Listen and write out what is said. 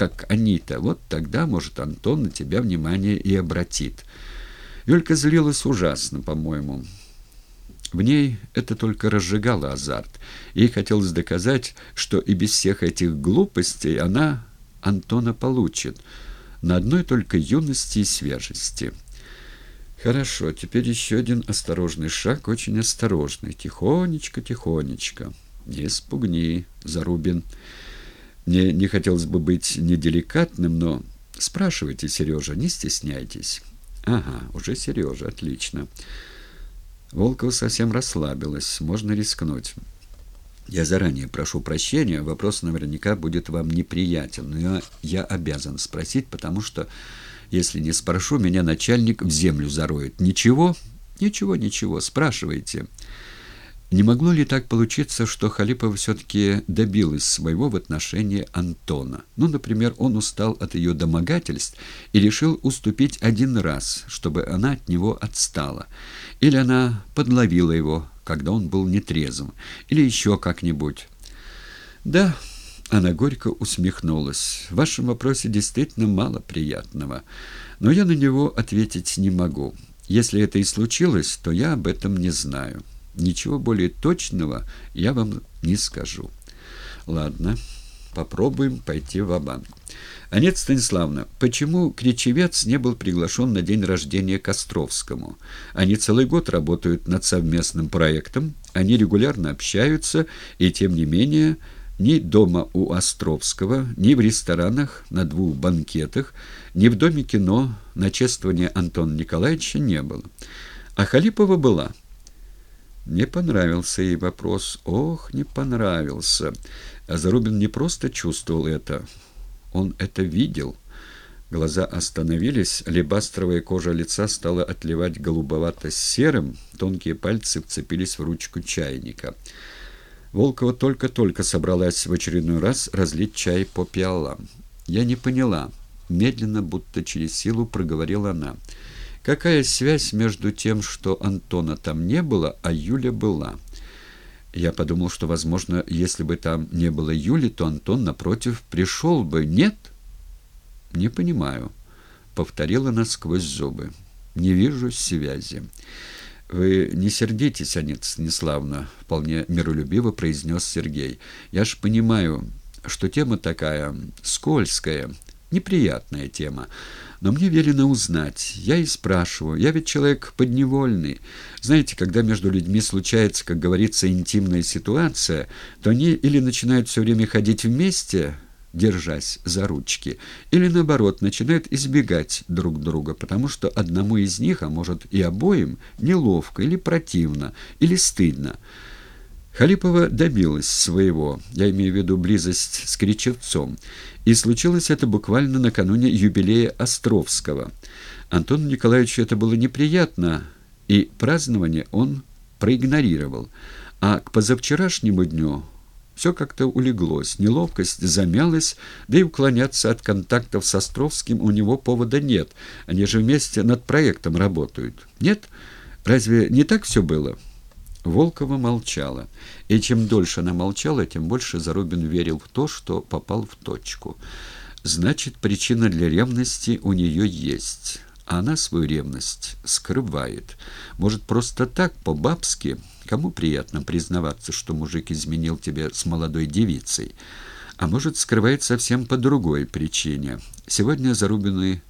как они-то, вот тогда, может, Антон на тебя внимание и обратит. Юлька злилась ужасно, по-моему. В ней это только разжигало азарт. Ей хотелось доказать, что и без всех этих глупостей она Антона получит, на одной только юности и свежести. Хорошо, теперь еще один осторожный шаг, очень осторожный. Тихонечко, тихонечко. Не спугни, Зарубин. Мне не хотелось бы быть неделикатным, но спрашивайте, Сережа, не стесняйтесь. Ага, уже Сережа, отлично. Волкова совсем расслабилась, можно рискнуть. Я заранее прошу прощения, вопрос наверняка будет вам неприятен, но я, я обязан спросить, потому что, если не спрошу, меня начальник в землю зароет. Ничего? Ничего, ничего, спрашивайте. Не могло ли так получиться, что Халипова все-таки добилась своего в отношении Антона? Ну, например, он устал от ее домогательств и решил уступить один раз, чтобы она от него отстала. Или она подловила его, когда он был нетрезв, или еще как-нибудь. Да, она горько усмехнулась. В вашем вопросе действительно мало приятного, но я на него ответить не могу. Если это и случилось, то я об этом не знаю». Ничего более точного я вам не скажу. Ладно, попробуем пойти в банк Анет Станиславна, почему Кричевец не был приглашен на день рождения Костровскому? Они целый год работают над совместным проектом, они регулярно общаются, и тем не менее ни дома у Островского, ни в ресторанах на двух банкетах, ни в Доме кино на чествование Антона Николаевича не было. А Халипова была – не понравился ей вопрос. Ох, не понравился. А Зарубин не просто чувствовал это, он это видел. Глаза остановились, алебастровая кожа лица стала отливать голубовато-серым, тонкие пальцы вцепились в ручку чайника. Волкова только-только собралась в очередной раз разлить чай по пиалам. «Я не поняла». Медленно, будто через силу, проговорила она. Какая связь между тем, что Антона там не было, а Юля была? Я подумал, что, возможно, если бы там не было Юли, то Антон, напротив, пришел бы. Нет? Не понимаю. Повторила она сквозь зубы. Не вижу связи. «Вы не сердитесь, Анит Станиславна», — вполне миролюбиво произнес Сергей. «Я ж понимаю, что тема такая скользкая, неприятная тема. Но мне велено узнать. Я и спрашиваю. Я ведь человек подневольный. Знаете, когда между людьми случается, как говорится, интимная ситуация, то они или начинают все время ходить вместе, держась за ручки, или, наоборот, начинают избегать друг друга, потому что одному из них, а может и обоим, неловко или противно, или стыдно. Халипова добилась своего, я имею в виду близость с Кричевцом, и случилось это буквально накануне юбилея Островского. Антону Николаевичу это было неприятно, и празднование он проигнорировал. А к позавчерашнему дню все как-то улеглось, неловкость замялась, да и уклоняться от контактов с Островским у него повода нет. Они же вместе над проектом работают. Нет? Разве не так все было?» Волкова молчала, и чем дольше она молчала, тем больше Зарубин верил в то, что попал в точку. Значит, причина для ревности у нее есть, а она свою ревность скрывает. Может, просто так, по-бабски? Кому приятно признаваться, что мужик изменил тебе с молодой девицей? А может, скрывает совсем по другой причине. Сегодня Зарубины